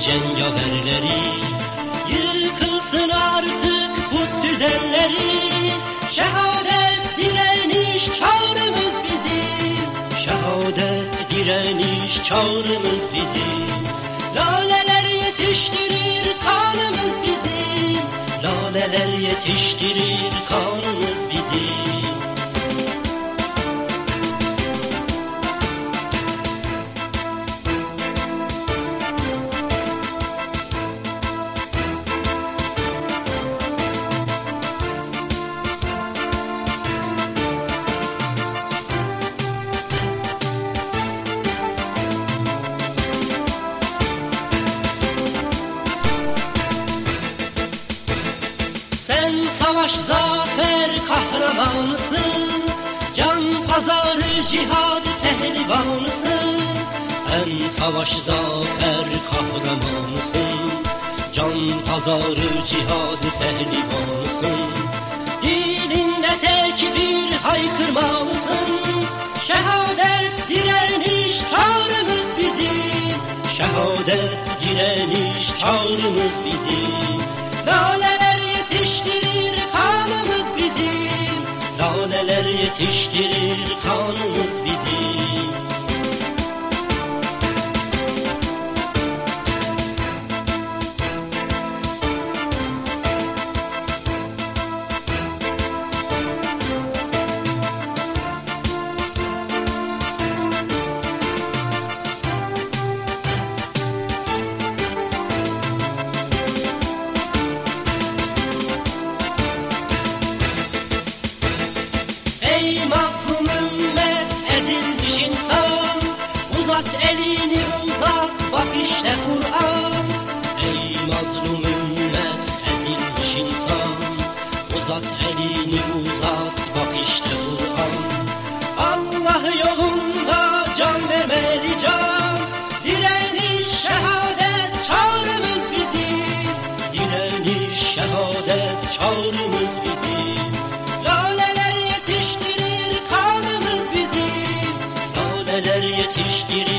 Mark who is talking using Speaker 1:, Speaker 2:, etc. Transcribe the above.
Speaker 1: cengaverleri Yıkılsın artık put düzenleri. Şehadet direniş çağrımız bizim. Şehadet direniş çağrımız bizim. Laleler yetiştirir kanımız bizim. Laleler yetiştirir kanımız bizim Sen savaş zafer kahramanısın. Can pazarı cihad pehlivanısın. Sen savaş zafer kahramanısın. Can pazarı cihad pehlivanısın. Dilinde tek bir haykırmalısın. Şehadet direniş çağrımız bizim Şehadet direniş çağrımız bizim Laleler yetiştirir kanımız bizim Laleler yetiştirir kanımız bizim Kur'an Ey mazlum ümmet ezilmiş insan. Uzat elini uzat bak işte Kur'an Allah yolunda can vermeli can. Direniş şehadet çağrımız bizim Direniş şehadet çağrımız bizim Laleler yetiştirir kanımız bizim Laleler yetiştirir